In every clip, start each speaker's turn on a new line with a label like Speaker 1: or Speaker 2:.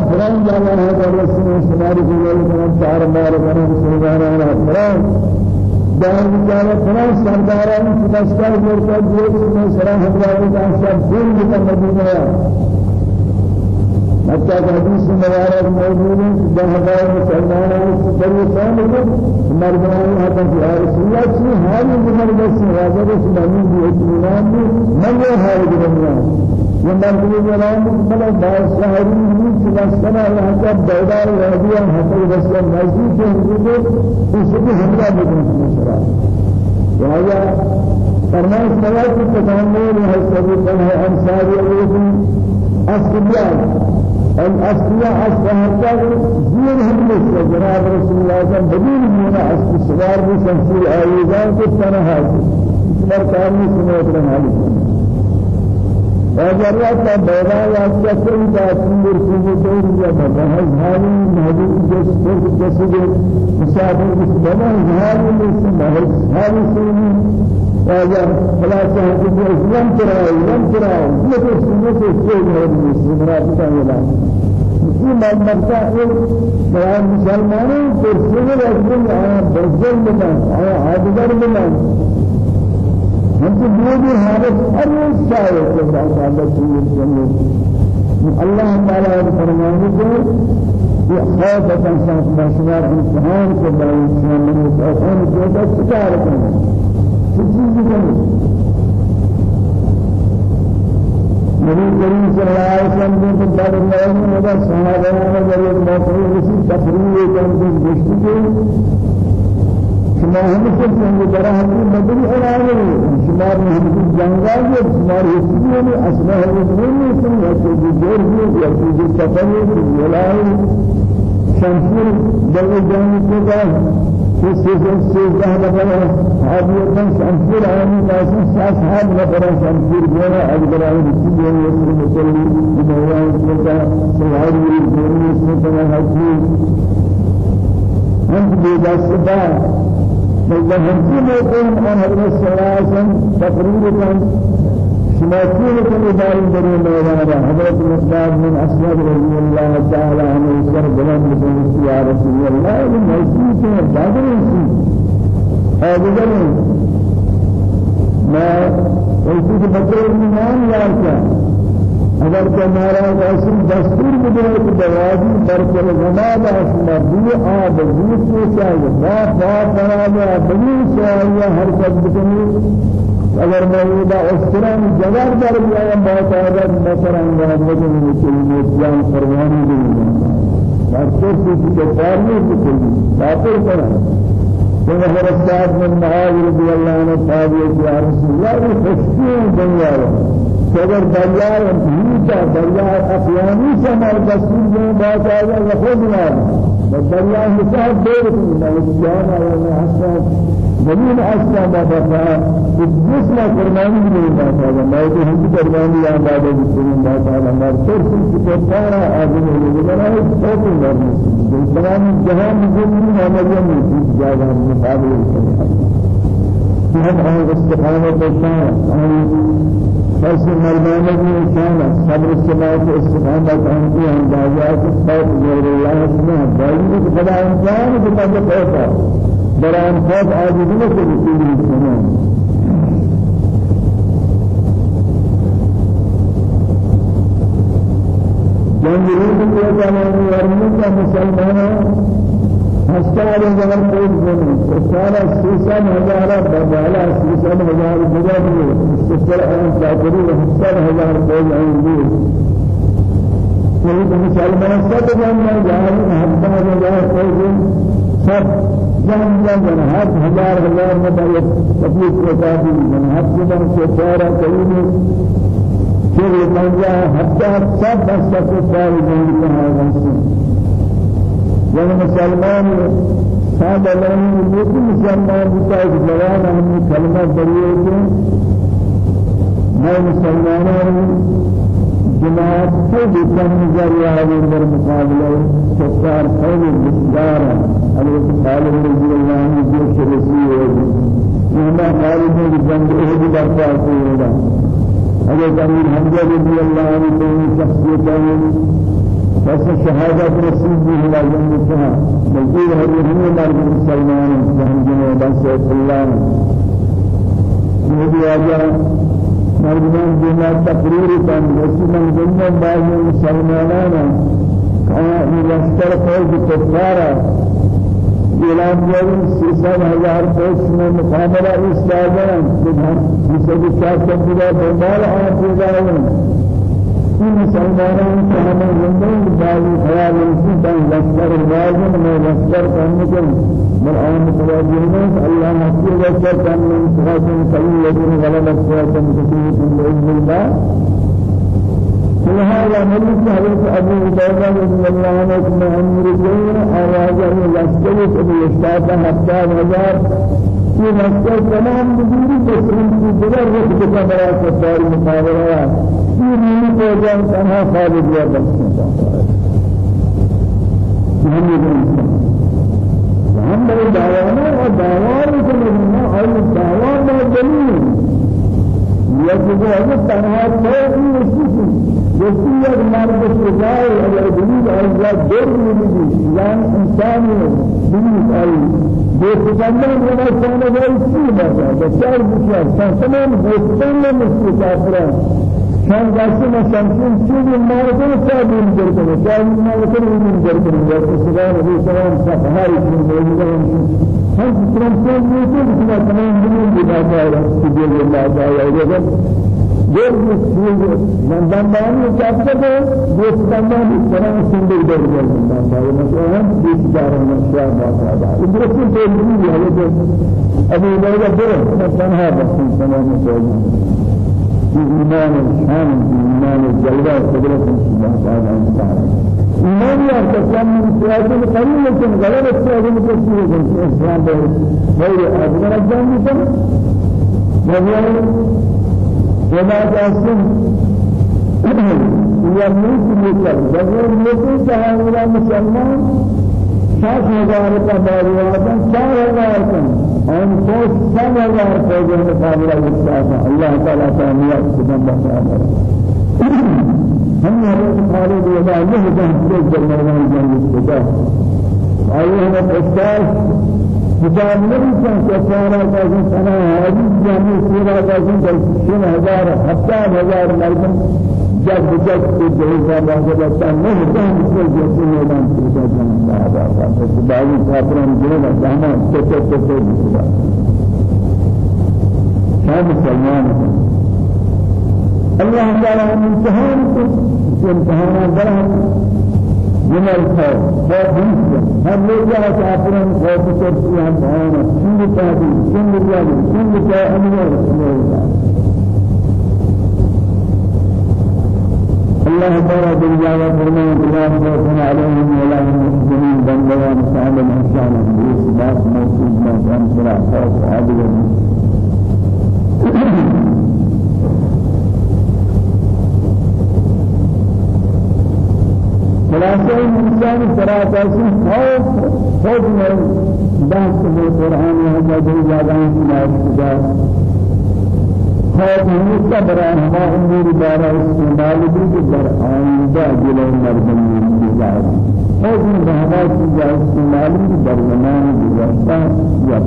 Speaker 1: فران جانا ہے کہ رسول شمار کی لئے کرم چار بار کرم سیدانا ہے فران جان جانا فران سرداران سدستار جورتا جیس میں سرا حضرات جان شب دین بکا مدینہ حتى حديث مبارك موجود ده هذا مسلمان بني سالم مرجان هذا في رسول الله شيء هذا من بس هذا بس من الاطمئنان من هذا الدنيا ومن الجلال بل بعض سهرين من سلسلة حتى بيدار واديا حتى بس مسجد وجود وسبي هملا بدون سلسلة وهذا فرمان سواد التكامل هذا سبب أنصار يقولون أصليان الأصلية أصلها زين هم جناب رسول الله صلى الله عليه وسلم بدون من أصل سوار بشمسير آيزان كتنا هذا اسمر كامل سنوات رمالي وجرات بيضا يا كسر تأثير في دور يا بابا هذه هذه جسد جسد مسافر بسبب هذه مسافر هذه سنين وجر خلاص هذه لم ترى لم ترى لكن سنة سنة هذه سنة تانية في مرتا بيان مسلمانوں کو سنة رجل آیا برزل بنا آیا عادگر بنا هم بيدي هذا أول شيء كذا هذا شيء جميل الله تعالى فرمانه خوف انسان بشوار امتحان كذا انسان من الانسان كذا كذا چیزی کنی نبی کریم صلی اللہ علیہ وسلم نے بعد میں نے صحابہ نے ضرورت موقع اسی تقریر کرنے کی کوشش کی شما همسر سنگ درا همین مدنی علامه شما همین جنگال یا شما رسیدی أصلا همین نیستن یا کوئی جور یا کوئی سفر یا ولای شمشیر در جنگ کو نفر هذه كان شمشير عامي ناسي ساس هذا نفر شمشير جونا أجبر على رسول الله يسر مسلم بموان سلطة سواري الجوري سلطة حكيم أنت بيجاسبا بل همسی موقعین آن حضرت صلی اللہ علیہ شماسیر کن اداری بری میدانا حضرت مقداد من اسود رضی اللہ تعالی عنہ سر بلند بکنی یا رسول یہ موجود ہے بادر اسی آدگر میں ایسی کہ بطور ایمان یار کیا اگر کہ مہاراج اصل دستور بدے کہ دوادی برکل زمان اسما دی آب دی سے چاہیے با با بنا دے بنی سوائے ہر قد بکنی اگر موجودہ اسران جگہ در گیا بہت اگر مثلا اندر بکنی چلیے جان فرمانی دی بارکر کی کے پارنے کی باطل کرا۔ تو حضرت من معاذ رضی اللہ عنہ قال یا رسول اللہ خوشی دنیا اگر دریائے بھیجا دریائے اقیانی سے ہمارے دستور میں بات آیا یا خود نہ دریائے مساعد دور کی میں جان آیا میں حسن زمین ما بقى جسم قربانی بات آیا میں تو ہم قربانی یا بعد جسم بات آیا ہمارے سر سے کتارا آدمی ہے بنائے تو تو مرنے تمام جہان زمین ہمارے میں جگہ مقابل کرے ہم استقامت شان بس مردانه کی شان صبر السماء استقامت انتی اندازات خوف غیر الله اسمه باید خدا انسان کو تب خوفا بران خوف عاجزی کو رسول السماء جنگ روز کو جانے ورنہ کا مسلمانوں هشتاد هزار کوئی نہیں سارا سیسان ہزار بدالا سیسان ہزار بجا دیے استفسار ان سافری هشتاد هزار کوئی نہیں دی کوئی مسلمان سب جان ہفتہ ہزار کوئی سب جان ہر ہزار ہزار میں بڑے تکلیف کو کافی جان ہر جان سے سارا کوئی نہیں پھر یہ پنجا ہفتہ سب بس سب سارے جان کا ہے يعني مسلمان هذا لهم يكون مسلمان بتاعي جوان هم كلمة بريئة ما مسلمان جماعت کو بکن جریا ہے در مقابلہ سرکار خیر بسیار حضرت خالد رضی اللہ عنہ جو شرسی ہے۔ یہ خالد نے جنگ احد برپا کیا حضرت امیر حمزہ رضی اللہ عنہ کو شخصیت بس شهادة رسول الله جنة مزيد هذه مرد مسلمان جهنم جنة بس الله نبي آجا مردمان جنة تقرير كان رسول جنة بعض مسلمانان كان يشتر قول كفارة اعلان جاوی سیصد هزار پیش میں مقابلہ اس جاگرن جہاں جسے بھی چاہ سکتے ہیں مسلمانان که همه زندگی باقی خیال نسیتن لشکر الواجن میں لشکر کرنے کے مرآن متوجہ الله حسیب لشکر کرنے متوجہ کئی لجن غلبت سواتن کثیر بإذن الله لهذا ملك حضرت أبو عبيدة رضي الله عنه من أمر الدين أراجع لشكر أبو يشتاق حتى في مسجد تمام بدون تسليم في جبر رخص كبرى كبار مقابلة في من فوجان تنها خالد يا بس. هم دعوانا ودعوانا كلنا أي دعوانا دليل يجب أن تنها توقي وسيسي وسيا مرد سجاي على دليل أي دور من يعني إنسان دليل أي دوستان ولا كان غير شيء بس بشار بشار تمام دوستان من كافرين شان ما شمسين شيء ما يكون سابين جركنا سابين ما يكون من جركنا بس سبحان الله سبحان سبحان الله هم سلام سلام يقول كنا تمام من بداية سجل الله جاي أيضا غير مسؤول من دمان يكافئ دوستان من سلام سندر جركنا من دمان مثلا بيشدار من شاء الله تعالى إدرسوا تقولون يا ولد أبي بكر بره مثلا هذا سلام سلام في إيمان الشام في إيمان الجلوة قدرة الله تعالى إيمان يا تسلم من سياسة قليل لكن غير السياسة مكسيرة من الإسلام غير أبنى الجنة وهو وما بلا جاسم. یا ملک ملک بغیر ملک چاہیے مسلمان. سات ہزار کا باریادہ چار ہزار کا آن کو سب ہزار کو جو مقابلہ کرتا تھا اللہ تعالیٰ کامیاب قدم بتا ہم حضرت خالد ولا یہ جہاں جنرل جنرل خدا آئیے ہمیں استاد حساب نبيكم كفارة كازن سنة هذه جميع سيرة كازن تسعين هزار حتى هزار مالكم جد جد تجهيزا بعد بطا نهدان مثل جسم ميدان تجهيزا بعد بطا فبعضي كافران جنوبا دهما تتت تتت بسرا شاب سلمان الله تعالى من امتحانكم امتحانا برهم من الخوف خوف هم لوجا كافرون خوف ترسيان بهانا شنو تابي شنو تابي شنو تابي الله تعالى دنيا وفرمان الله خوف عليهم ولا هم يحزنون بندوان سعد الإنسان بإثبات موجود ما كان سرع خوف عادل خلاصة الإنسان سرع خوف خوف من بحث القرآن وهذا دنيا دان خیر ہمیشہ برای ہما امور دارا استعمال بھی کہ در آئندہ جلو مردم کی جائے خیر ان رہنا کی استعمال بھی در زمان گزشتہ یا۔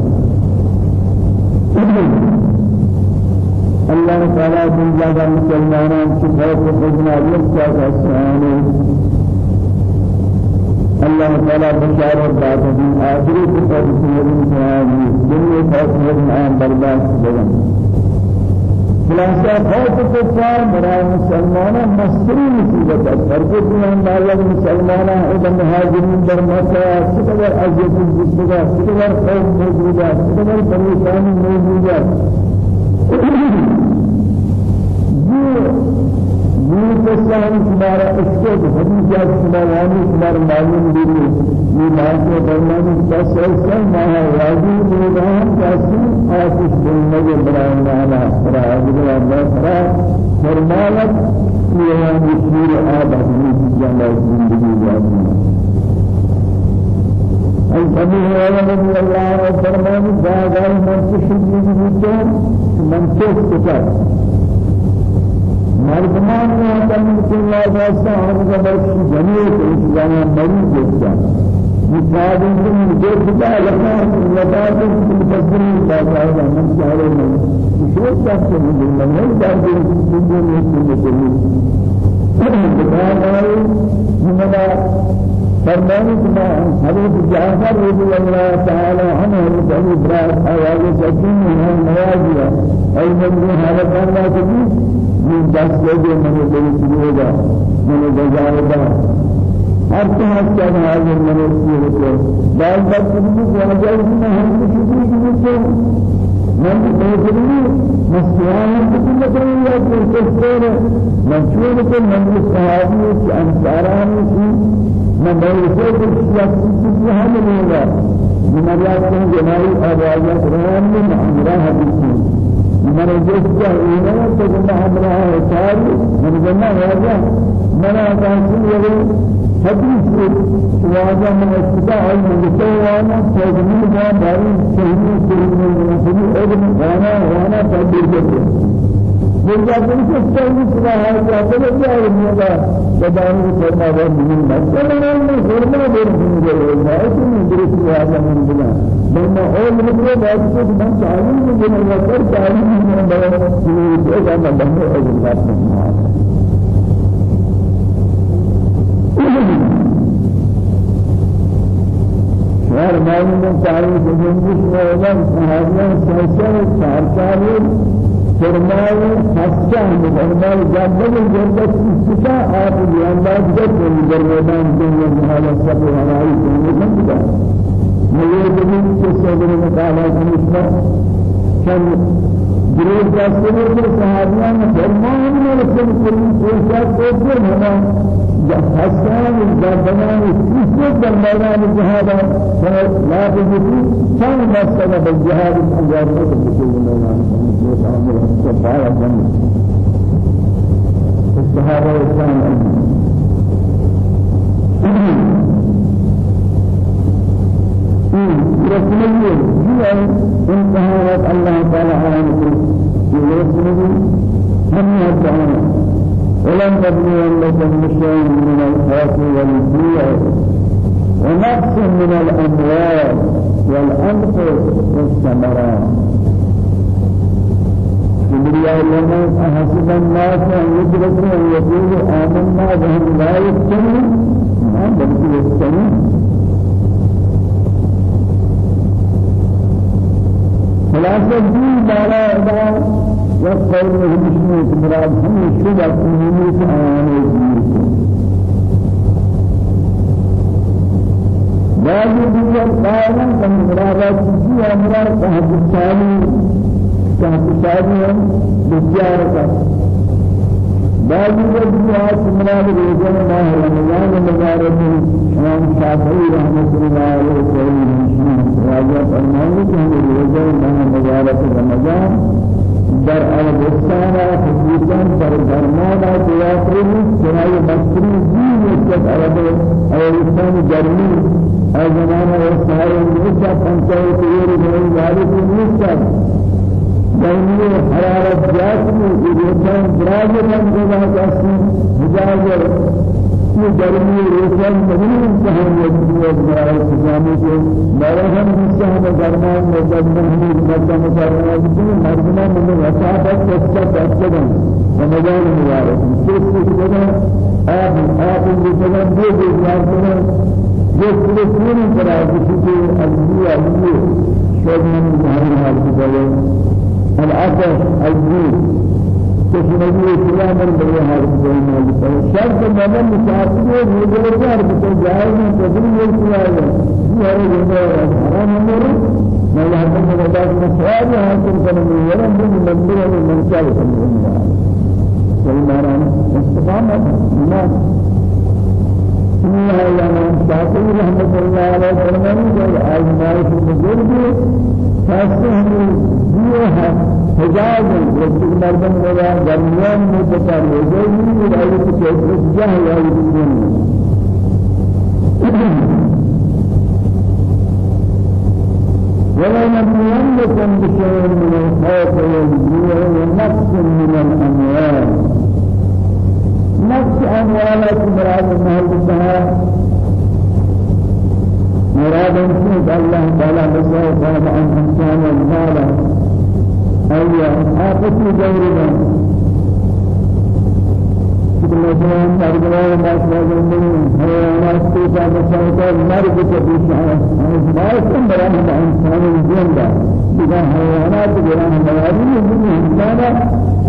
Speaker 1: اللہ تعالیٰ دن جاگا مسلمانان کی خوف خدنا یکتا کسانے الله تعالى بشارة بعد آخری کو پر سورین سوانی دنیا خوف خدنا برداشت بدن خلاصہ خوف کفار برای مسلمانان مستری مصیبت است فرق دیان مالک مسلمانان و مهاجرین در مکه چقدر موجود است چقدر خوف موجود است چقدر پریشانی موجود است یہ قسم ہمارا اس کو حدیث ہے سماوانی ہمارا معلوم بھی یہ بات ہے فرمانے بس ایسا ماہ راضی نظام جیسی آتش زندگی برائے والا راضی اللہ فرا فرمایا یہ مشیر آباد کی جنہ زندگی جاتی أي أبي هريرة رضي الله عنه فرمان جاء من تشرك من من تشرك مردمان نے تم اللہ واسطہ ہم کا بخش جمیع کو اس جانا مریض دیتا مثال ان جو خدا لگا لگا تو مفسر بات ہے ہم چاہے ہیں شو تک سے نہیں جاتے دنیا میں سے بتا رہے ہیں فرماني كما حديث جعفر رضي الله تعالى عنه بني إبراهيم آواز سكين من نوازيا أي من هذا لا تجي من دس لجي من بني سيدا من ہر طرح سے حاضر من سیرت بعد بعد کی وجہ میں ہم کسی کی من بهترین مسیحان بکن کنی یا کشتر مشهور کن من صحابی کی انصاران کی من بهتر شخصی کی هم لیلا من یاد کن جنایی آوازات روان من امراه حدیثی من جسد اینا تو من امراه چاری من جنا واجه. من آسانی حديث واجه من استطاع المستوى تجميل ما داري سهل سهل من سهل ابن وأنا وأنا تدبير كده جب ان سے چاہیے سنا ہے کہ اپنے کیا ہوگا بدانی فرما وہ من مسئلہ میں فرما دے رہے ہیں ہے کہ نہیں درست ہوا من بنا بنا اور مجھے بات کو من چاہیے کہ میں کر چاہیے میں بڑا یہ ہے کہ میں بندے اور فرمائے حسن فرمائے جنبل جنبت ستا آپ بیانداز جب در میدان دنیا محالہ سب ہماری میں بدا مجھے جبین کے صدر مطالعہ سمجھتا چند گروہ جاستے ہیں صحابیان؟ فرمائے میں رسول کریم کوشش کرتے ہیں حسان الجبنان كيف در ميدان الجهاد لا تجدي كان مسألة بالجهاد الجهاد بكل ميدان كفاية جنة الصحابة والسلام رسمية هي انتهاءات الله تعالى على نفسه رسمية هم يدعون ولم لكم شيء من الخوف والجوع ونقص من الأموال والأنفس والثمرات. كبرياء لنا أحسب الناس أن يدركوا أن يقولوا آمنا وهم لا يفتنون. ما بل يفتنون. خلاصة الدين بالا وقال له بسم مراد هم شبه تنمية آيان الدين بعض دیگر قائلان کا مراد چیزی امرار صاحب الثاني صاحب الثاني کا بعض جہات مراد روزن ماہ رمضان مبارک امام شافعی رحمۃ اللہ علیہ وسلم راجع فرمانے کہ روزن ماہ مبارک رمضان در البستان خصوصا در درمان دیاتری سنای مصری دین یک عرب ایران جرمی از زمان وسائل نیست پنچایت یری بین ذالک نیست دینی حرارت جاسمی ایران دراز من جدا جاسی یہ گرمی روشن نہیں امتحان یکی ہے برائے سجامی کے مرحم مسلم درمان مدد محمود مدد مکرمہ بکنے مردمان من وساعت کسا تأکدن رمضان مبارک سیس سیس بدن آب آب بسنن دو دو جار بدن جو فلسطین کرا کسی کے عزیز عزیز شوق من ظاہر حال کی بلے العطش الجود تشنجي اسلام بني هذا الجنة شرط مدن مسافر وجودار بتجاهل من تدري الاسلام هي الجنة حرام أمر ما يحكم بذات مسؤول حاصل كلام يرم من منبر من الله سلمان استقامة ما يا من شافعي رحمة الله عليه فرمان جل آزمائش بزرگ خاصة هم ديها حجاز رسول مردم ولا درمیان میں بتا رہے رأي كيف جهل أي الدين ولا نبلونكم بشيء من الخوف والجوع ونقص من الأموال نفس أموالك مراد المهلسة مراد أنسيب الله تعالى مسائل صاحب عن أنسان والمال. أي أعطتني جورنا مثلا مرجان ما سمعنا حيوانات كيف مسافر مرج كبيشة ما يسمى برام إنسان الجنة إذا حيوانات برام مرادي من إنسان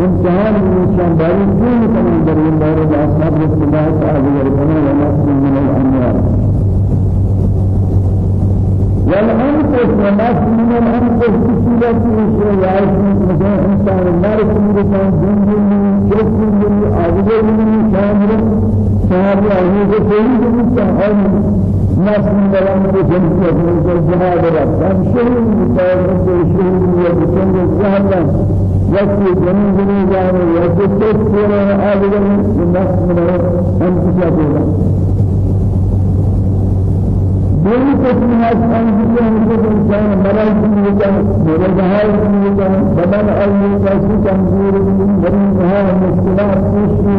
Speaker 1: إنسان الإنسان باري كل كمان بريء باري أصحاب رسول الله تعالى يركنا ونفس من الأموال والأنفس ونفس من الأنفس الشيء يعيش مثلا إنسان من الإنسان دين جسم من عبد من شامل شامل أهل جسم من شامل ناس من بلان جسم من الجهاد رب من شيء من جسم الجهاد يكفي جميع جميع جانب يكفي تسير من ناس من أنفسهم دین قسم ہے انجیل ہے انسان مرض بھی ہے مرض ہے بھی ہے بدن اور یہ کیسی کمزور بھی مریض ہے مشکلات خوشی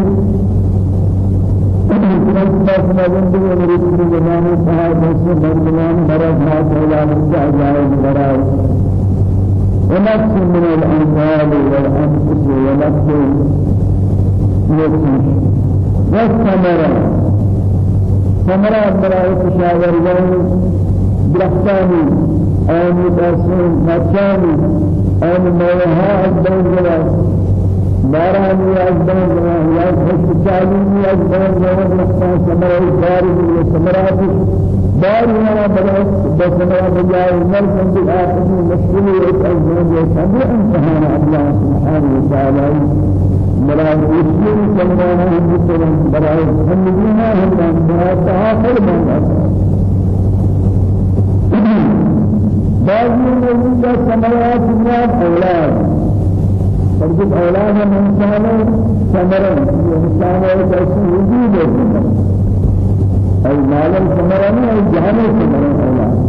Speaker 1: بس بس مجن بھی میری پوری زمانے صاحب سے بردمان مرض ہے پہلا مجھے جائے مرض ونفس من الأموال والأنفس ونفس يكفي والثمرات ثمرة برای کشاورزان درختانی آن دستان مچانی آن موها از بین جواد بارانی از بین جواد یا خوشچالی از بین جواد درختان ثمرة باری و ثمرات باری ما برای بثمرة بجای مرسل بالآخری مشکلی از بین جواد امتحان الله سبحانه وتعالى برای اسمی سلمان هم بسرم برای همگینا هم برای تآخر من بعضی موجود سماوات میاد أولاد فرجت أولاد من انسان سمرن انسان ایسی وجود ہے ای مالم سمرن ای جهان سمرن أولاد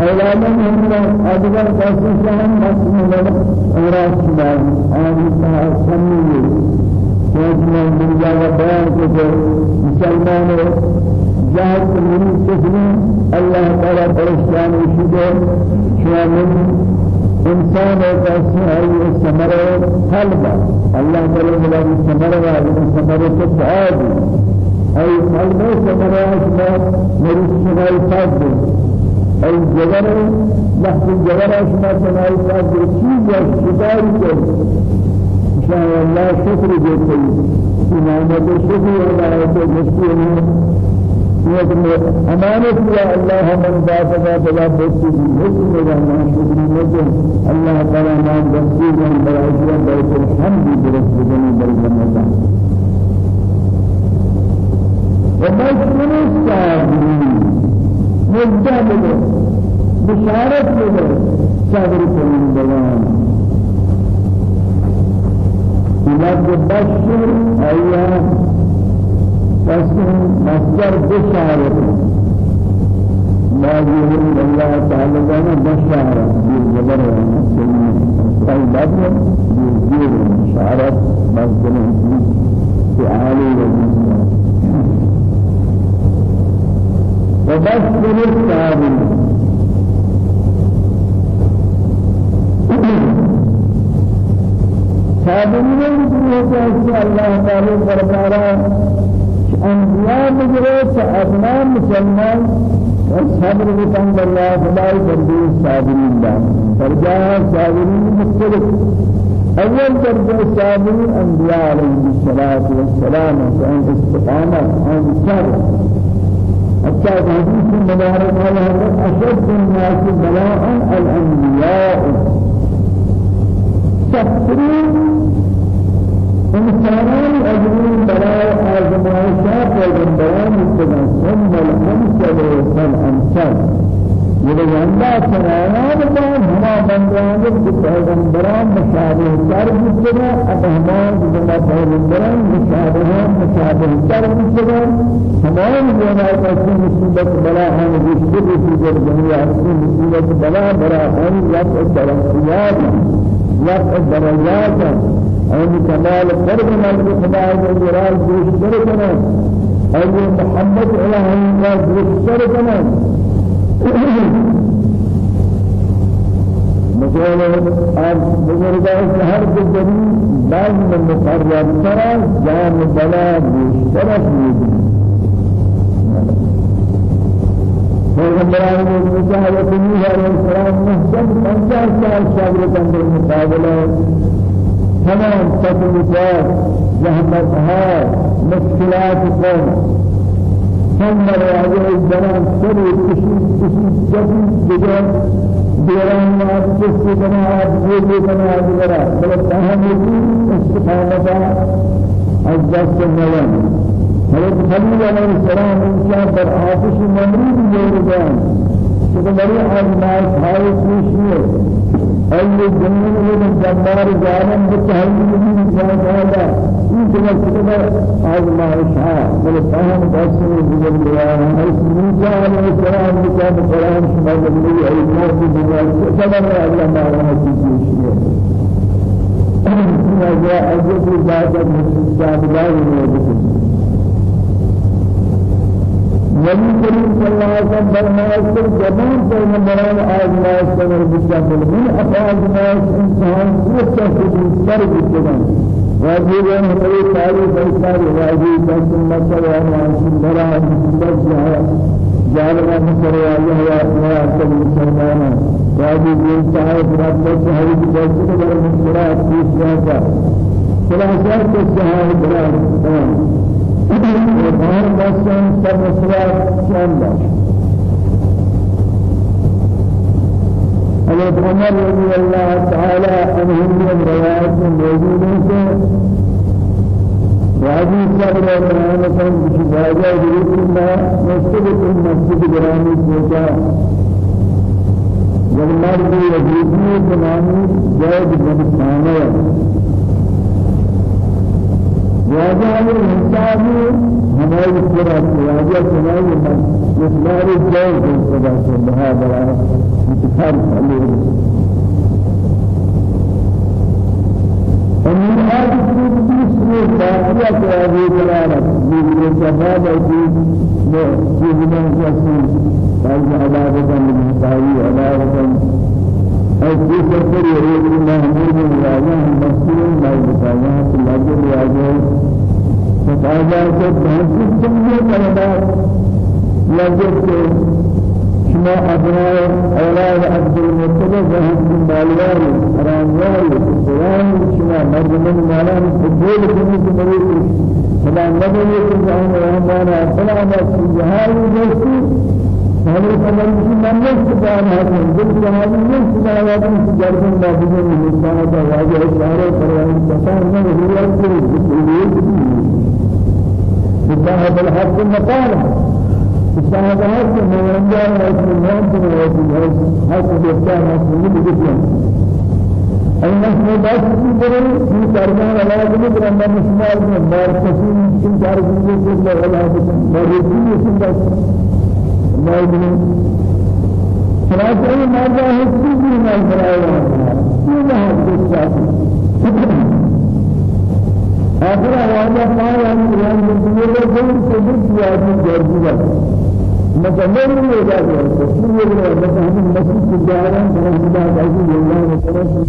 Speaker 1: أولادا من أدبر قاسم مسلم أوراس شمال آن سمي كما من جاء بيان كده مسلمان جاهد من تسليم الله تعالى پرشان وشده شامل انسان قاسم أي السمرة قلبا الله تعالى بلا السمرة وعلى السمرة تسعاد أي قلبه سمرة مريض شمال فاضل أي جبر لحظ الجبر أشما سماعي صاحب چیز یا شکاری کو شاء الله شکر دیتے إمامة الشكر وعلى المسلم أمانة يا الله من ذاتك بلا بسي مسلم الله شكر لكم الله تعالى ما بسي من بلاجيا بيت الحمد برسولنا بالجنة ومشكل الصابرين مجد بده بشارت بده صبر کنیم دوام لفظ بشر أيام اسم مصدر بشارت. ما يقول الله تعالى جانا بشارة بالجبر سيد بدر بالجير بشارة مصدر في عالي وجزء وبشر الصابرين صابرين بجهة الله تعالى فرمارا أنبياء بجرة أبناء مسلمان والصبر بتنب الله خدای فرضي الصابرين دام فرجاء صابرين مختلف. أول درجة الصابرين أنبياء عليهم الصلاة والسلام عن استقامة عن صبر حتى حديث مبارك على أشد الناس بلاء الأنبياء. تفسير إنسانان أجرين بلاء آزمائشات والبيان ثم الأمثل والأمثل ولواندا سرایان با ہما بندیان کے پیغمبران مشابہ کر بسنا اتہمان جنا پیغمبران مشابہ مشابہ کر بسنا. تمام جنا کا مصیبت بلا ہے رشتے کی جو دنیا کی مصیبت بلا بلا ہے یا درجات یا درجات. أي كمال فرد من خدا جلال بيشتر كنا أي محمد إلهي بيشتر كنا مثلا آپ بزرگان شہر کے جریب بعض من مقرر ترى جان بلا بشرف يدي پیغمبران موسی علیہ السلام محسن پنجاه سال صبر کرنے مقابلہ تمام تکلیفات زحمتها مشکلات قوم ثم راجع الزمان سر كشي كشي جديد بجد دیران یاد کسی بنا آدمی بنا دیرا بل تهمتی استقامتا از دست نوان. حضرت خلیل علیہ السلام انشاء در آتش ممرود جوردان کہ بڑی آزمائش ہائی پیشی أي جنون من جبار جانم بتهيئ من جاهلا إن كنا أزمة إشعاع بل فهم قسم بجل الله أيس موسى عليه السلام بكام القرآن شما جبري أي موت بجل سبب الله ما رأى في شيء أجل ذات المستجاب لا يوجد نبی کریم صلی اللہ علیہ وسلم فرمایا کہ جبان پیغمبران آزمائش کرنے بچہ ملین اپا آزمائش انسان کو چاہتے سر بچگان واجبان ہماری تاریخ ایسار واجب دست مصر و معاشر برا مصدر جہاں جالبا مصر و اللہ و اپنا اکتب مسلمانا واجب دین صاحب رب صحیح دست در مصرات پیش جاتا خلاصات کے حضرت عمر رضي الله تعالى عنهم من روايات موجودة وهذه صبر ومعانة بشباجة بإذن الله مسجد برامي سوچا جب مرد وزيدي بنامي جاید بن ثانية واجه الإنسان هناي الصراط واجه هناي مسمار الجو في الصلاة بهذا انتخاب عليه ومن هذه الجسم باقية هذه الآلة من الشباب في في من يسير هذه عبادة من مساوي عبادة في سفر الله من الله مسلم لا يتعلم في الأجر واجب فتعالى بحث الجنة كلمات يجب شما أبناء أولاد عبد المطلب وهم مالوار أرانوار قرآن شما مرد من مالان فضول كنت مريد فلا نبي يتجعون وهمانا فلا نفس جهاز نفسي هذا كمان من سبحان هذا جل جلاله من سبحان هذا من جرم ما بين الإنسان هذا واجه إشارة فرعون سبحان من هو الكل سبحان الحق المقالة سبحان الحق من ينجح ويسلمان من يسلمان حق بيتان حق من بيتان أي نحن بس بري في كرمان الله جل جلاله مسمار من بار كثير من كارثة جل جلاله ما يجي يسلم ما يدري فلاجئ ما جاء هسي ما يفرعون ما هذا الشيء آخر واجب ما يعني يعني الدنيا كل شيء سياسي جرجية مثلا من يجاز الشيء اللي مثلا هم مسجد الجاران كما هذا عايزين الله مثلا السلام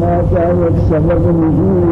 Speaker 1: کریمات ایک سبب نزول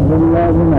Speaker 1: عبد الله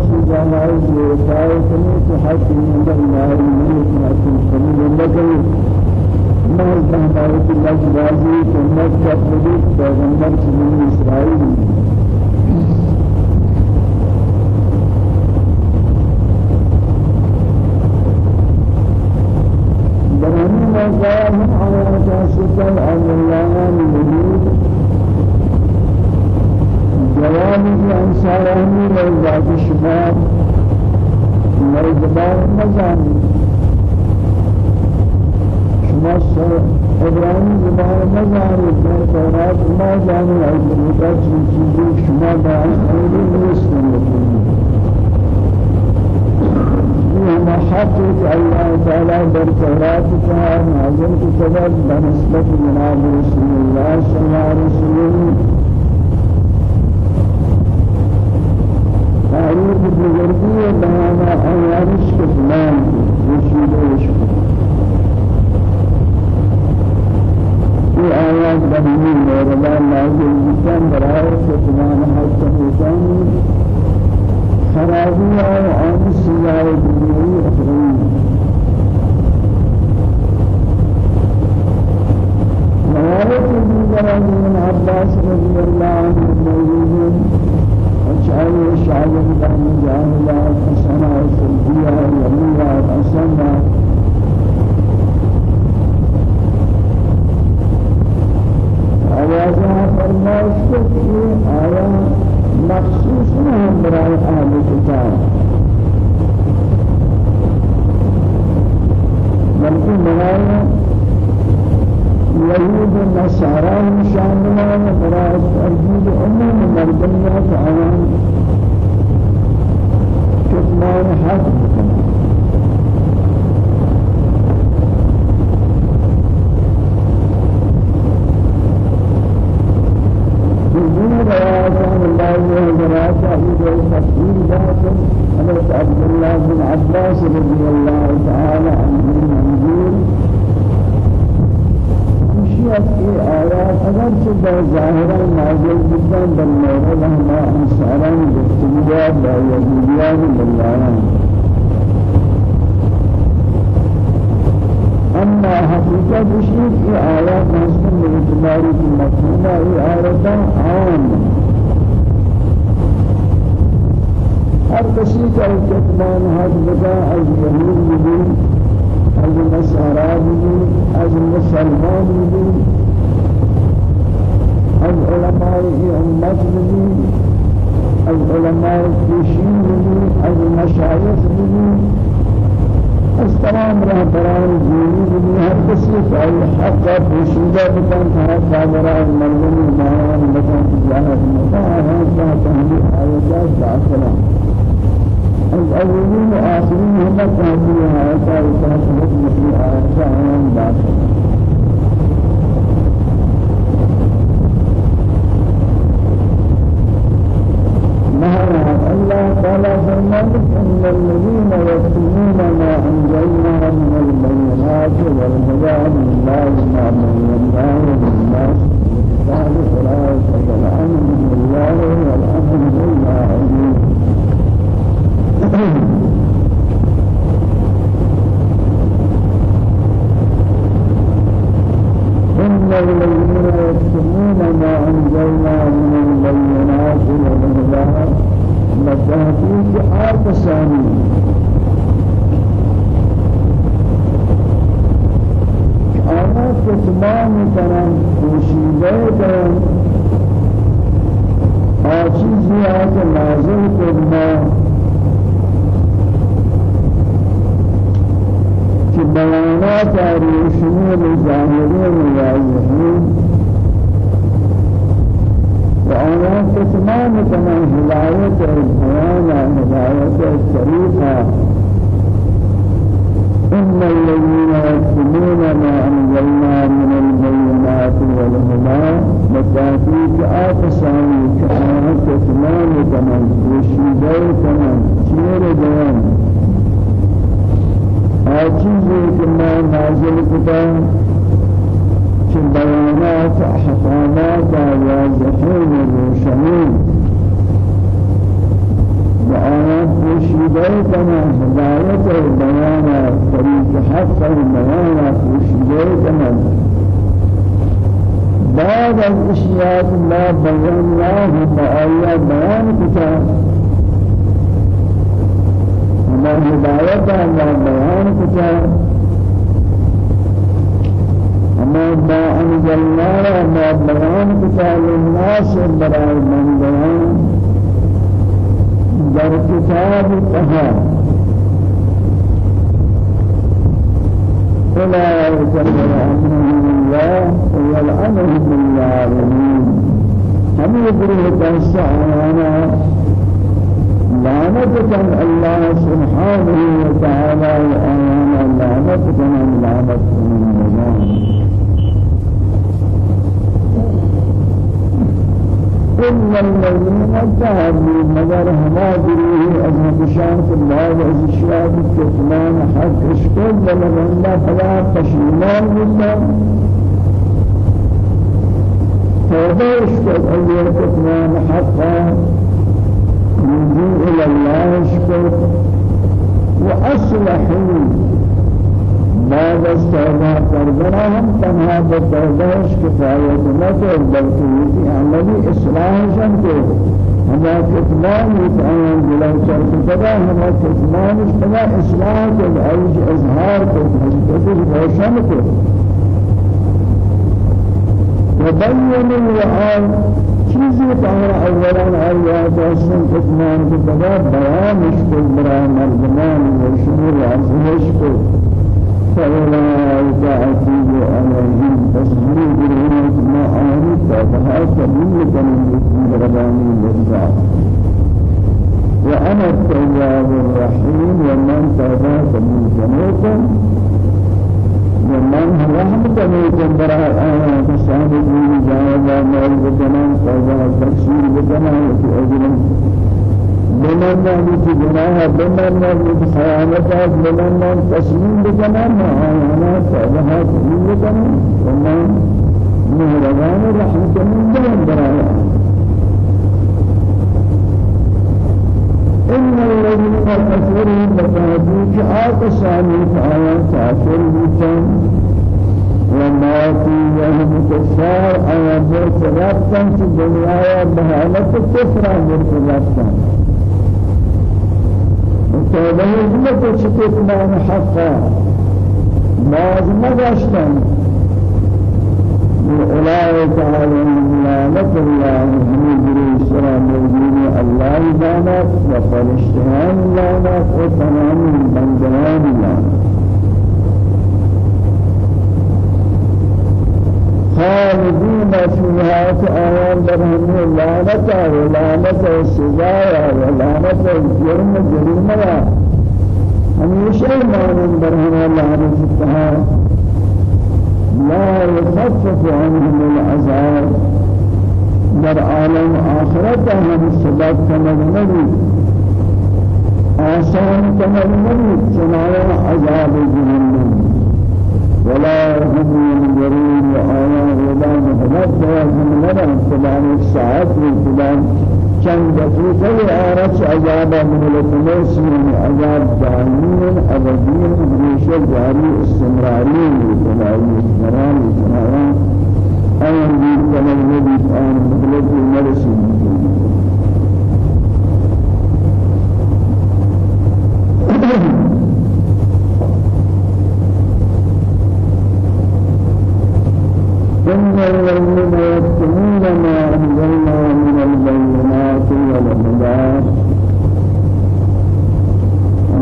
Speaker 1: کی جانائی زیرتائی کنی تو حق من اللہ ملک ناکن کنی لکن محل بہتارت اللہ جوازی کنت کا قدر پیغمبر چنین زبان مزامي در تورات ما جاني أجل چیزی شما باعث أولي مرسل ما حقق الله تعالى در تورات كان نازل كتاب بنسبة جناب رسول الله صلى الله عليه وسلم تعريف بزرگی بیان آیارش کتمان رشیدش یہ آیات بہنی موردہ نازل بکن برای کتمان حق حسانی خرابی اور آن سیاہ دنیای اخروی روایت دیگر من عباس رضی اللہ عنہ موجود اچھائی شاہد بن جاہلہ حسنہ سلبیہ یمیہ حسنہ آوازہ فرمائش کو کہ آیا مخصوص نہیں برای اہل کتاب؟ بلکہ برای یہود و نصارا شامل ہیں برای ترجیح عموم مردمیت آیان کتمان حق بکنند؟ حقیقت شیء في آيات نازل باعتبار یہ آیات عام هر کسی کا کتمان حد بدا از یهود بھی از نصارا بھی از مسلمان بھی از علماء امت بھی از علماء پیشین بھی از مشایخ بھی از تمام رهبران دینی بھی ہر کسی کا حق کا پوشیدہ بکن تھا صابران مردم ایمان بکن جاہد مطاعہ ہے تحلیل آیات داخلہ الأولين وآخرين هم كانوا آيات وتحسبت مثل آيات عن باطل نهى الله تعالى فرمان إن الذين يكتمون ما أنزلنا من البينات والهدى من بعد ما بيناه للناس ذلك أولئك يلعنهم الله والأمر الله إن الذين يكتمون ما أنزلنا من البينات والهدى لتهديد آت ثاني آنها كتمان كرم وشيده كرم آچیزی آت نازل کرنا کہ بیانات روشنی ظاہری واضحین وآيات تمام تمام هداية البيان هداية الطريقة إن الذين يكتمون ما أنزلنا من البينات والهدى بالتحقيق آتسان كآيات تمام تمام وشيدة تمام شير جوان آت چیزی که ما نازل کتن چه بیانات احکامات واضحین روشنین و آیات پوشیده کنا هدایت و بیان طریق حق بیان پوشیده کنا بعد الاشياء ما بيناه بآيات بيان كتاب. ما هداية ما بيان كتاب. ما ما أنزلنا ما بيان كتاب الناس براء من بيان در كتاب الطهارة أولئك يلعنهم الله ويلعنهم اللاعنين هم يقولون تنسى أنا لعنتك الله سبحانه وتعالى وأنا لعنتك من لعنتك من إن الذين تابوا مگر هما گروه از نشان الله از اشیاء کتمان حق اشکال بلغنده فلا پشیمان بودن توبه اشکال اول کتمان حقا رجوع إلى الله اشکال وأصلحوا بعد توبه کردن هم تنها به توبهش کفایت نکرد بلکه یکی عملی اصلاحشان که ہما کتمان آن جلال چرک کدا ہما کتمانش کدا اصلاح کد ایج اظہار کد حقیقتش روشن کد وبين وآل چیزی تمام اولا آیات أصلا کتمان کدا بیانش کد برای مردمان و شمول عزمش کد فأولئك أتوب عليهم. تصبروا بالهمة ما آمنت فها سبيل من رباني بالذات وأنا التواب الرحيم ومن توبة سبيل جنوكم ومن رحمة منكم براء آيات الصادقين جاوبا مال بجنان توبة تكسير بجنان في أجل بمن نعمت جناها بمن نعمت خيانتها بمن نعمت تسليم بجنان معانا فأبها تسليم بجنان ومن مهربان رحمة من جنان برايا إن الذين كفروا بتعديك آتساني فآيات تأثير بجنان وما في وهم كفار آيات برتبطا في الدنيا بهالة الكفر برتبطا توبه همت چکت مان حقا. باز مداشتن أولئك عليهم لعنة الله هم جري سرى موجود الله لعنة وفرشتان لعنة وتمام بندران لعنة خالدين فيها كآيان برهم لعنة ولعنة السجايا ولعنة الجرم جريمة هميشه مانن برهم لعنة التها لا يخفف عنهم العذاب. در عالم آخرتهم سبب كمدنبي آسان كمدنبي سنايا عذاب جهنم. ولا هم ينظرون وآيا ولا مهلت بيازم لنا سبحان الساعات والسلام چند دقيقة آرش عذاب مهلت موسم عذاب دائمين أبدين همیشه جاری استمراری جلائي استمراری جنایان آیان دیر کنن نبی آن مهلت مرسی إن الذين يكتمون ما أنزلنا من البينات والهدى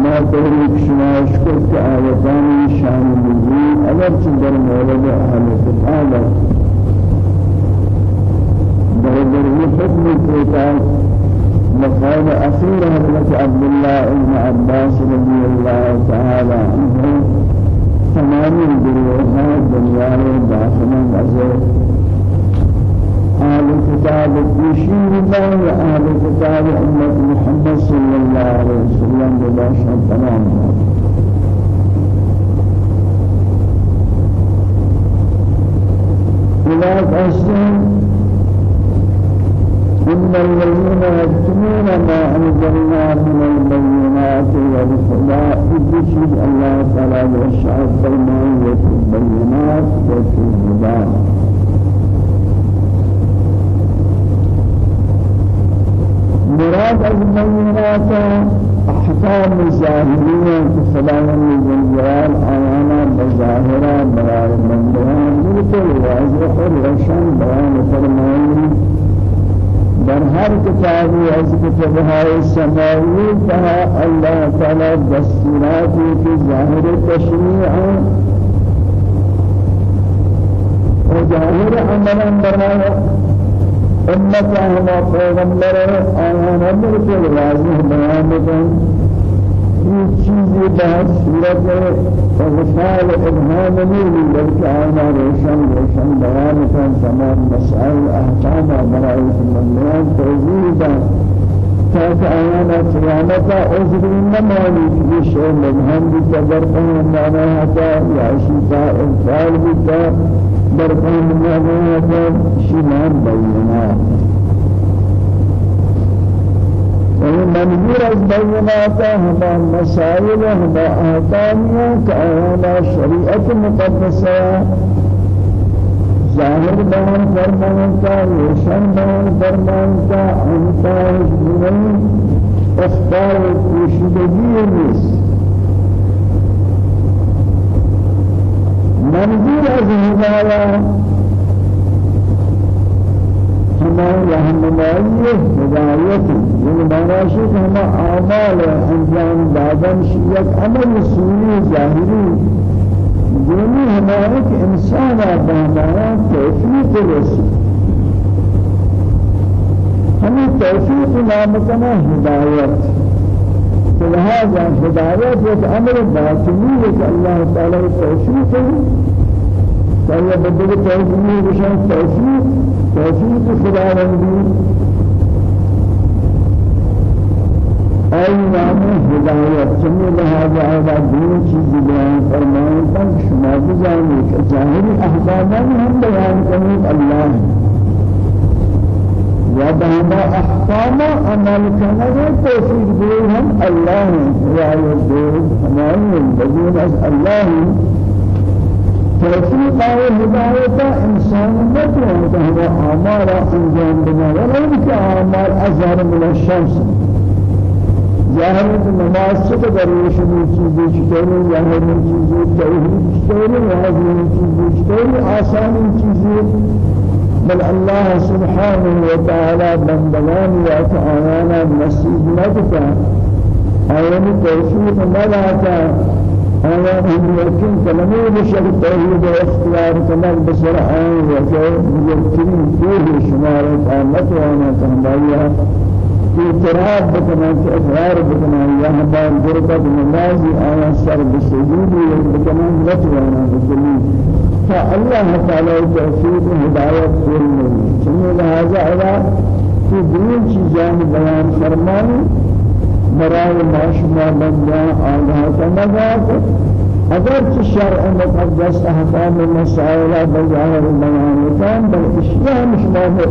Speaker 1: ما تهلك شماش كنت آيتان شان بذي أگر تدر مولد أهل الكتاب در حكم الكتاب مقال أخير عبد الله بن عباس رضي الله تعالى عنه تمامی گروہاں دنیا میں داخل از آل کتاب پیشین بودن و آل کتاب امت محمد صلی اللہ علیہ وسلم بباشن تمام بودن ولاد إن الذين يكتمون ما أنزلنا من البينات والهدى بشر الله تعالى والشعب فرمان وفي البينات وفي الهدى. مراد البينات أحكام الظاهرية في خلال الجنجال آيانا بظاهرة برار بندران بالكل واضح الرشن بيان فرمانه در هر کتابی از کتابهای سماوی کہا اللہ تعالی دستوراتی کی ظاہر تشریع و ظاہر عملا برای امت ہما پیغمبر أمر کے واضح بیان کن یہ چیزی بہت صورت وغفال ابهام نہیں بلکہ آنا روشن روشن بیان کن تمام مسائل احکام برائے سمجھان توضیح دا تاکہ آیانا قیامتا عذر نمانی کی شئے مبہم بھی تبر قیم مانا حتا یا شیطا انفال بھی تبر قیم مانا حتا شمان بینا ومنظور از بينات هما مسائل هما أحكامية كأهما شريعة مقدسة. ظاهر بیان فرمان کا روشن بیان فرمان کا انتا جنین أخبار پوشیدگی نیست. منظور از هدایت ہماری رہنمائی ہدایت معنی ہے کہ ہم اعمال انجام دادن شیعت عمل سوری ظاہری دونی ہمارے کہ انسان ہمارا توفیق رسول ہمیں توفیق نام کنا ہدایت لہذا ہدایت ایک أمر باطنی ہے کہ اللہ تعالی توفیق ہے فهي بدل توفيق بشأن توفيق توفيق خداوندی أي نام هداية سمي لهذا هذا دين چیز بیان فرمائے تک شما بجانے کہ ظاہری احکامان ہم بیان کریں اللہ یا بہما احکام عمل کرنے توفیق دے ہم اللہ رعایت دے ہمارے از اللہ توفيق آئے ہدایت انسان نتوان کہ ہوا آمال انجام بنا ولو کہ آمال ازہر من الشمس ظاہر نماز سے درویش میں چیزیں چطوری ظاہر میں چیزیں توحید چطوری واضح میں چیزیں چطوری آسان چیزیں بل الله سبحانه وتعالى بندگان وأتعانا نصيب نبتا آيان توفيق ملاتا آیا هم یکن کلمه بشر توحید و اختیار کمال بسر آن وجه یکترین دوه شمار قامت و آنا تنبایا اعتراف کہ اقرار بکنا یا ہمار غربت نمازی آیا سر بسجودی بکنا نتوانا بکلی تا اللہ تعالی توفیق ہدایت کرنے چنین لہذا ادا کہ دین چیزان بیان فرمانی؟ برای معشوق بندیان آگاه کنگات اگر شرع مقدس احکام مسائل بظاهر بیان کن بل اشیاء شما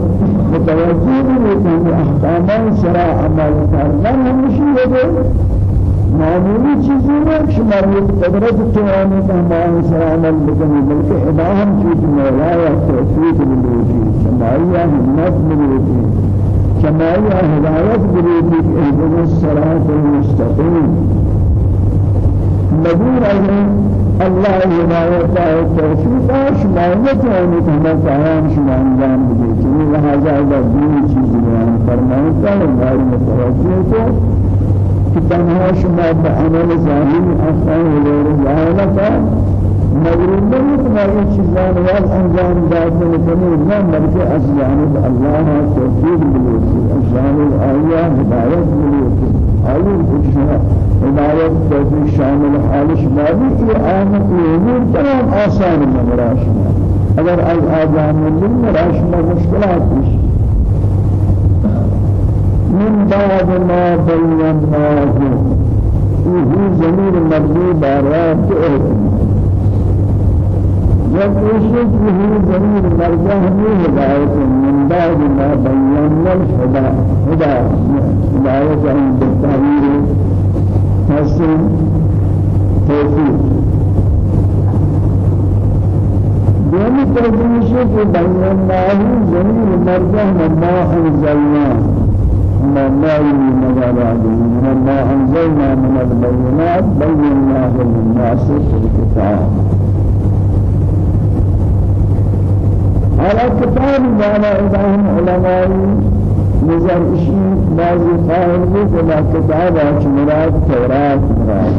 Speaker 1: متوجه بودید احکام سرا عمل کردن همیشه بده معمولی چیزی نہیں شما قدرت تو کا ہمارے سرا عمل بکنی بلکہ ادا ہم چیز مولا یا توفیق ملوٹی شمائی ہمت ملوٹی كمال هداية بريدك اهدنا الصراط المستقيم مدور عليه الله هداية التوفيق شمالية يعني كما كان شما انجام بديتني لهذا إذا دين چیز بیان فرمائتا کو کہ تنہا شما بعمل ظاہری افعال غیر ظاہرہ مغرور نہیں تمہاری چیزان وال انجام دادن کنی نہ بلکہ از جانب اللہ توفیق از جانب آیا ہدایت ملوتی آئی کچھ ہدایت توفیق شامل حالش مالی یہ آمد امور تمام آسان مراشنا اگر از آجام من مراشنا مشکلات پیش من بعد ما بيناه فيه زمير مرضي بارات اهتمام وكوشش به زمين مرجع من هداية من بعد ما بينا الهدى هدى هداية عند التعبير حسن توفيق. توجيه شيء بين الله جميل مرجع ما أنزلنا. ما ما مجالات ما أنزلنا من البينات بيناه للناس في الكتاب. على كتاب جانا إلهم علماء نظر إشي بعض قائل بك كتاب مراد توراة مراد.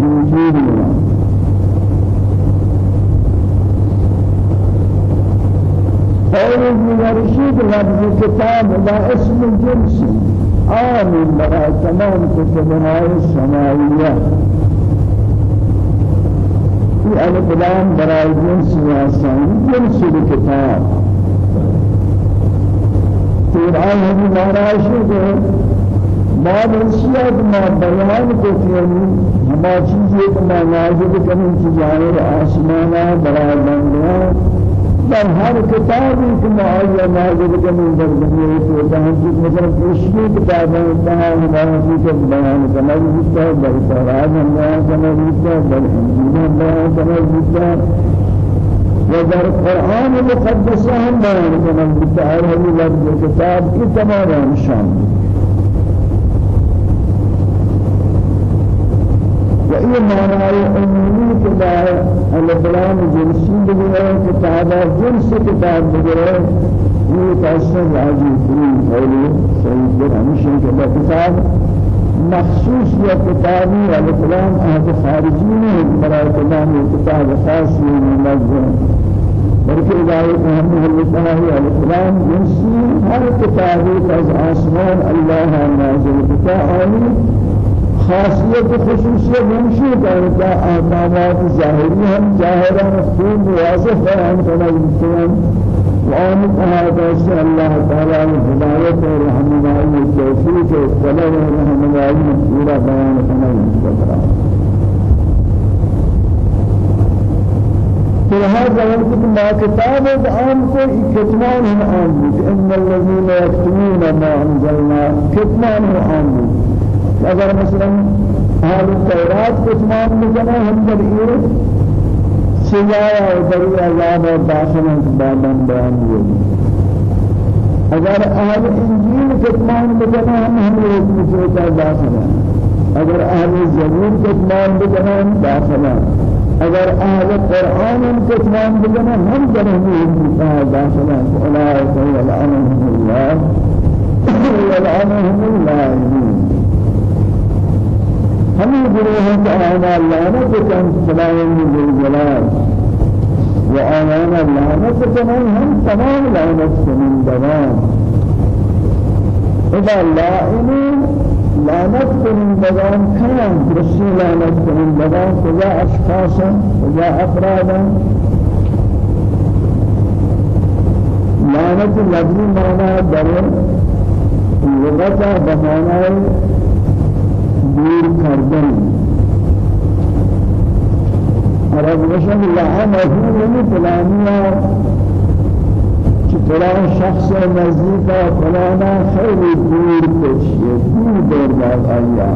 Speaker 1: إنجيل مراد. قول المرشد لفظ كتاب لا اسم الجنس آمن بها تمام كتبها السماوية في الكلام براء جنس واسان جنس الكتاب قرآن هذه معناشه بعد الشيء ما بيان كثيرا ما چیزیں ما نازل کرنے کی جانب آسمانہ برائے بندیاں در هر کتابی که معایا نازل کنیم در دنیا تو جهان کی مثلا کشی کتاب ہے تمام ہماری کے بیان سمجھ ہے در قرآن ہم بیان سمجھ ہے در انجیل ہم بیان سمجھ ہے و در قرآن مقدس ہم بیان سمجھ لیتا ہے ہر لفظ کتاب کی تمام شان وإيه معنى أمني كتاب الكلام جنسي بجرى كتاب جنس كتاب بجرى یہ تاثر راجی ترین قولی سید در کے کتاب مخصوص یا کتابی الکلام اہد خارجی نہیں برای کلام کتاب خاص منظم بلکہ ذلك ہم اللہ الکلام جنسی ہر کتابی از آسمان اللہ نازل کتاب خاصیت خصوصیت ہمشی کرتا احکامات ظاہری ہم ظاہران خوب واضح کرنا انسان وآن کہا سے اللہ تعالیٰ ہدایت اور رحمتائی توفیق و طلب و رحمتائی پورا بیان انسان فلهذا وقت ما كتاب عام کو كتمان هم إن الذين يكتمون ما أنزلنا كتمان هم اگر مثلا حال التورات کتمان بکنا ہم در یہ سزایا و دری عذاب و داخل بعداً بیان ہوئی۔ اگر اہل انجیل کتمان بکنا ہم ہم ایک دوسرے کا داخل اگر اہل زبور کتمان بکنا ہم داخل اگر اہل قرآن کتمان بکنا ہم در ہم ایک دوسرے کا داخل ہیں۔ اولئک یلعنهم اللہ یلعنهم ہمیں گروہ آنا لعنت کن سلام الجلال وآنا لعنت کن ہم تمام لعنت کنن دوام اذا لائنين لعنت کنن دوام كان رسول لعنت کنن دوام کجا اشخاصا کجا افرادا لعنت لفظی معنی در لغتا بمعنی دور کردن. عرب نشان لعنه من فلانیا کہ فلان شخص نزدیک فلانا خیلی دور کشیه دور بعد آیا.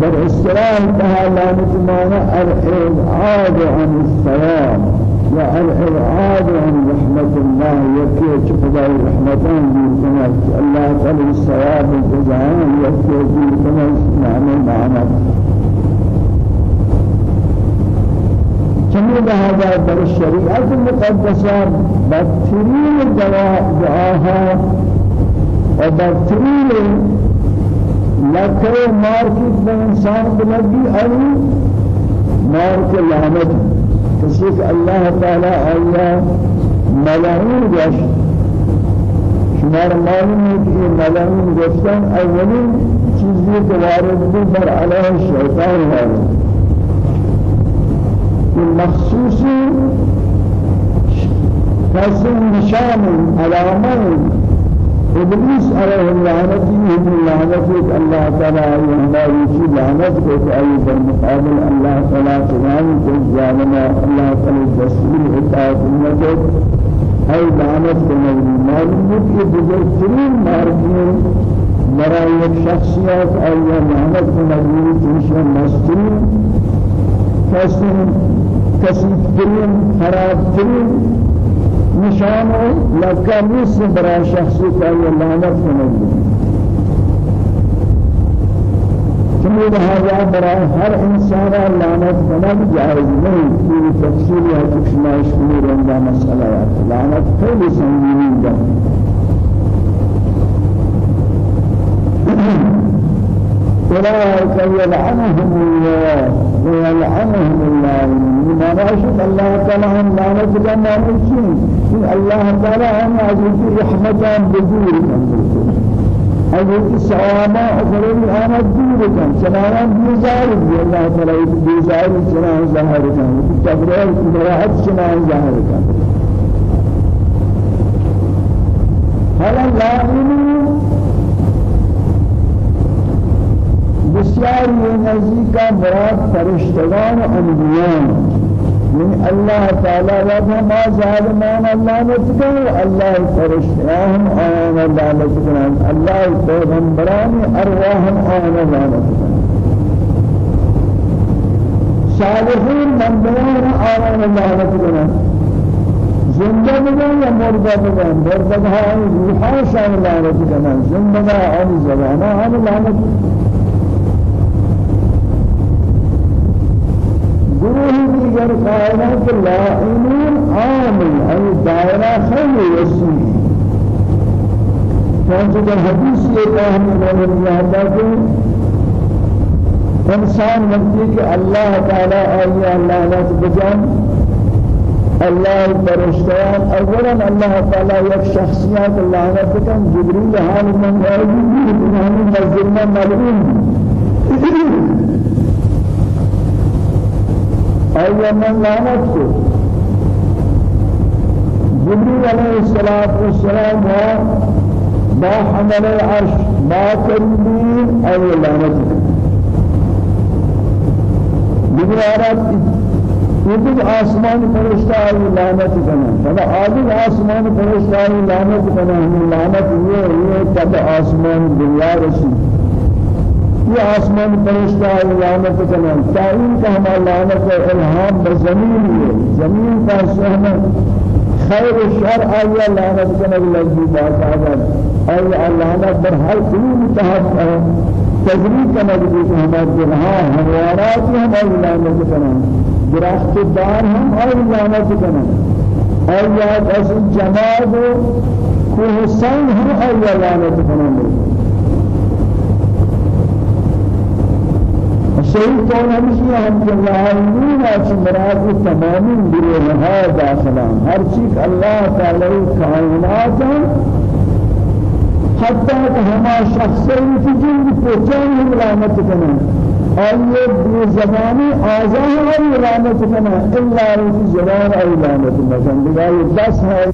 Speaker 1: در اصطلاح تها لعنت معنى الابعاد عن الثواب والإبعاد عن رحمة الله يكي خداي رحمتان جيرتنا الله تعالى الصواب الجزاء يكي جيرتنا معنى معنى جميع هذا در الشريعة المقدسة. بكترين دعاها وبكترين لكي ماركت بإنسان بلدي أو مارك لعنته کسی الله تعالى آیا ملعون گشت شمار معلوم ہے کہ ملعون گشتن اولین چیزی که وارد بھی بر علیہ الشیطان وارد یہ مخصوصی إبليس عليه اللعنة هم اللعنة الله تعالى يهدى في لعنة أي بالمقابل الله تعالى تمام الظالم. الله تعالى الجسيم إطاعة النجد أي لعنة بالنبي معلوم في بزرگترين ماركين برای شخصیت. أي لعنة بالنبي تنشى مسترين کسی کسی ترین خراب ترین. نشان لکه نیست برای شخصی که لعنت کنید چنین هذا برای هر انسان لعنت کنند جائز نہیں یہ تفصیل ہے کہ شمائش کنی رنگا مسئلہ ہے لعنت خیلی سنگینی ہے أولئك يلعنهم الله. ويلعنهم الله ما راشد الله تعالى هم لعنة جمع إن الله تعالى هم عزيز رحمة بجور حضرت صحابہ اخرین آمد دور کن چنانا بیزار بھی اللہ تعالی بیزار چنان ظاہر کن تقریر مراحت چنان ظاہر کن حالا بسیار نزدیک مراد فرشتگان انبیان من الله تعالى وما ظالمان الله نتكلم الله فرشتهم آن الله نتكلم الله پیغمبران أرواهم آن الله نتكلم صالحين من بيان آن الله نتكلم زنده بگن یا مرده بگن مرده ها روحا شان لعنت کنن زنده آن زبانا آن لعنت گروه دیگر قائلات لائنون عامل أي دائرة در حدیث یہ کہنے والے جاتا کہ انسان وقتی کہ اللہ تعالی آیا اللہ ناس بجان الله فرشتان اولا الله تعالى یک شخصیات لعنت کن جبریل حال من آئی من مسجد میں ملعون أي من لعنت کو جبريل عليه الصلاة والسلام با حمل عرش با تنبين أي لعنت جبريل عرش یہ آسمان فرشتہ آئی لعنت کرنا فلا آدم آسمان فرشتہ آئی لعنت ہمیں لعنت یہ یہ تب آسمان دنیا رسید یہ آسمان فرشتہ لعنت کرنا تعین کا ہمارا لعنت الہام بزمین ہے زمین کا سہم خیر شر آیا لعنت کرنا لگی بات آگا آیا لعنت بر ہر قلوب تحت تجریب کرنا لگی کہ ہمارے دلہاں حوارات ہماری لعنت کرنا درخت دار ہم آئی لعنت کرنا آیا ایسی جماعت کوہ سنگ ہم آیا لعنت کرنا صحیح کون ہمشی ہم لاہمین اچھ مراد تمامی گروہ داخلان ہر چیز اللہ تعالی کائنات حتی کہ ہما شخصی کی جن پہچان ہم لعنت کرنا آئیے بی زبانی آزاہ اور لعنت کرنا اللہ زبان اور لعنت کرنا بگائی دس ہے